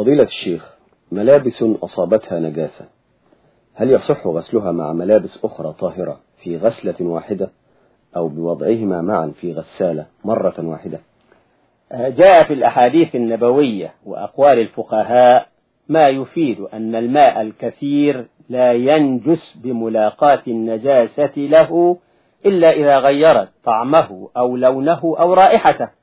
فضيلة الشيخ ملابس أصابتها نجاسة. هل يصح غسلها مع ملابس أخرى طاهرة في غسلة واحدة أو بوضعهما معا في غسالة مرة واحدة؟ جاء في الأحاديث النبوية وأقوال الفقهاء ما يفيد أن الماء الكثير لا ينجس بملاقاة النجاسة له إلا إذا غيرت طعمه أو لونه أو رائحته.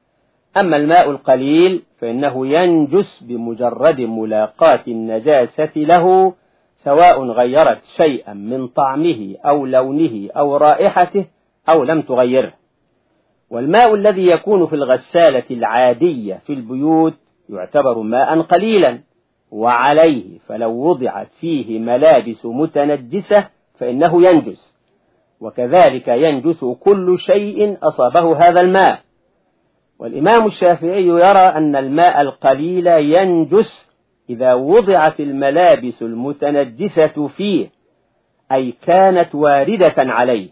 أما الماء القليل فإنه ينجس بمجرد ملاقاة النجاسة له سواء غيرت شيئا من طعمه أو لونه أو رائحته أو لم تغيره. والماء الذي يكون في الغسالة العادية في البيوت يعتبر ماء قليلا وعليه فلو وضعت فيه ملابس متنجسة فإنه ينجس. وكذلك ينجس كل شيء أصابه هذا الماء. والإمام الشافعي يرى أن الماء القليل ينجس إذا وضعت الملابس المتنجسة فيه أي كانت واردة عليه.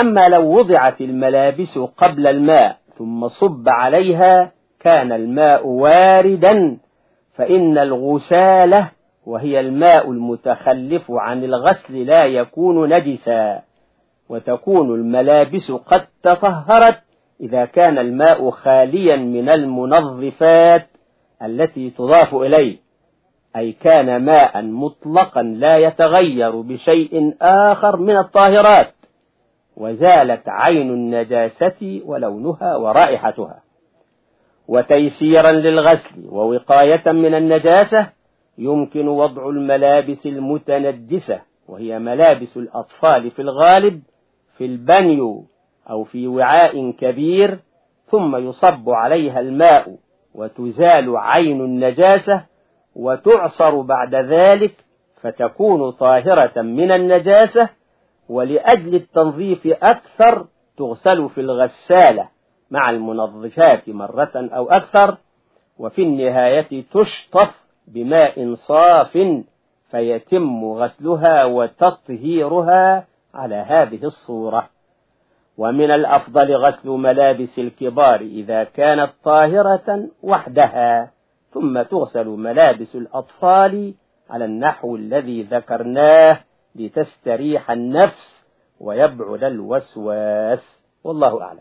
أما لو وضعت الملابس قبل الماء ثم صب عليها كان الماء واردا فإن الغسالة وهي الماء المتخلف عن الغسل لا يكون نجسا وتكون الملابس قد تطهرت إذا كان الماء خاليا من المنظفات التي تضاف إليه أي كان ماء مطلقا لا يتغير بشيء آخر من الطاهرات وزالت عين النجاسة ولونها ورائحتها. وتيسيرا للغسل ووقاية من النجاسة يمكن وضع الملابس المتنجسة وهي ملابس الأطفال في الغالب في البنيو أو في وعاء كبير ثم يصب عليها الماء وتزال عين النجاسة وتعصر بعد ذلك فتكون طاهرة من النجاسة ولأجل التنظيف أكثر تغسل في الغسالة مع المنظفات مرة أو أكثر وفي النهاية تشطف بماء صاف فيتم غسلها وتطهيرها على هذه الصورة. ومن الأفضل غسل ملابس الكبار إذا كانت طاهرة وحدها ثم تغسل ملابس الأطفال على النحو الذي ذكرناه لتستريح النفس ويبعد الوسواس. والله أعلم.